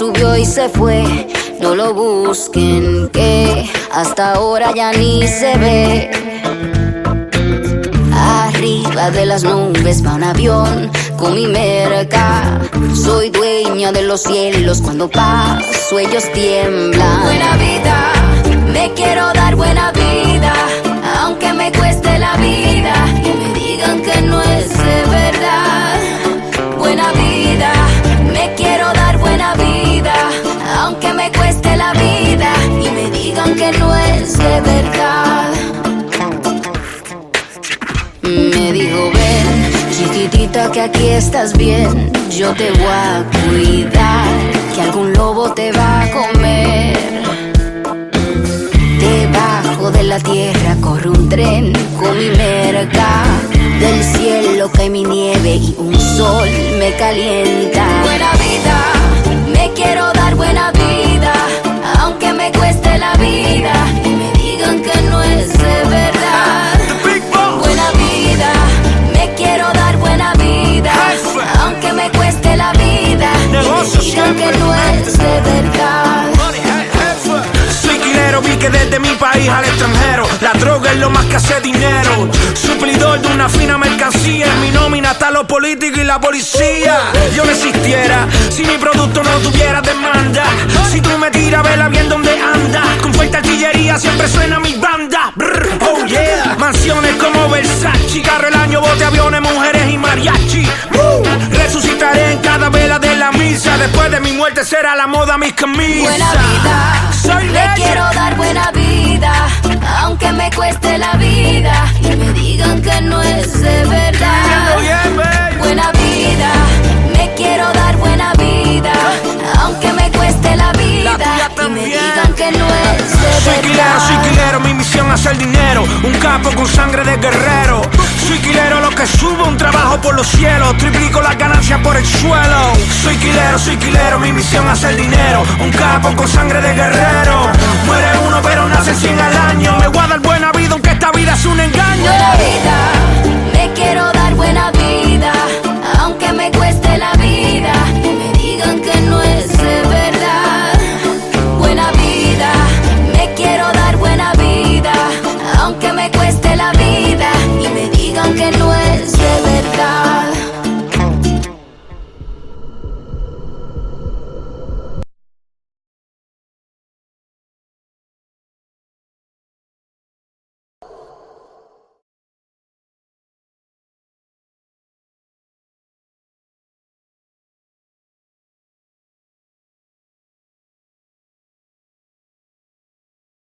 subió y se fue. No lo busquen, que hasta ahora ya ni se ve. De las nubes va un avión con mi merca. Soy dueña de los cielos, cuando paso ellos tiemblan. Buena vida, me quiero dar buena vida, aunque me cueste la vida y me digan que no es de verdad. Buena vida, me quiero dar buena vida, aunque me cueste la vida y me digan que no es de verdad. Que aquí estás bien. Yo te voy a cuidar, que algún lobo te va a comer. Debajo de la tierra corre un tren con mi merca. Del cielo cae mi nieve y un sol me calienta. Soy quilero, vi que desde mi país al extranjero La droga es lo más que hace dinero. Suplidor de una fina mercancía mi nómina está los políticos y la policía. Yo no existiera si mi producto no tuviera demanda. Si tú me tiras, vela bien donde anda Con fuerte artillería siempre suena mi banda. Oh yeah. Mansiones como Versace Carro el año, bote, aviones, mujeres y mariachi Después de mi muerte será la moda mis camisas Buena vida, Soy le leyenda. quiero dar buena vida, aunque me cueste la vida y me digan que no es de verdad. Buena vida, me quiero dar buena vida, aunque me cueste la vida y me digan que no es de Soy quilero, soy quilero, mi misión es hacer dinero. Un capo con sangre de guerrero. Soy quilero, lo que subo, un trabajo por los cielos. Triplico las ganancias por el suelo. Soy quilero, mi misión es hacer dinero. Un capo con sangre de guerrero. Muere uno, pero nace 100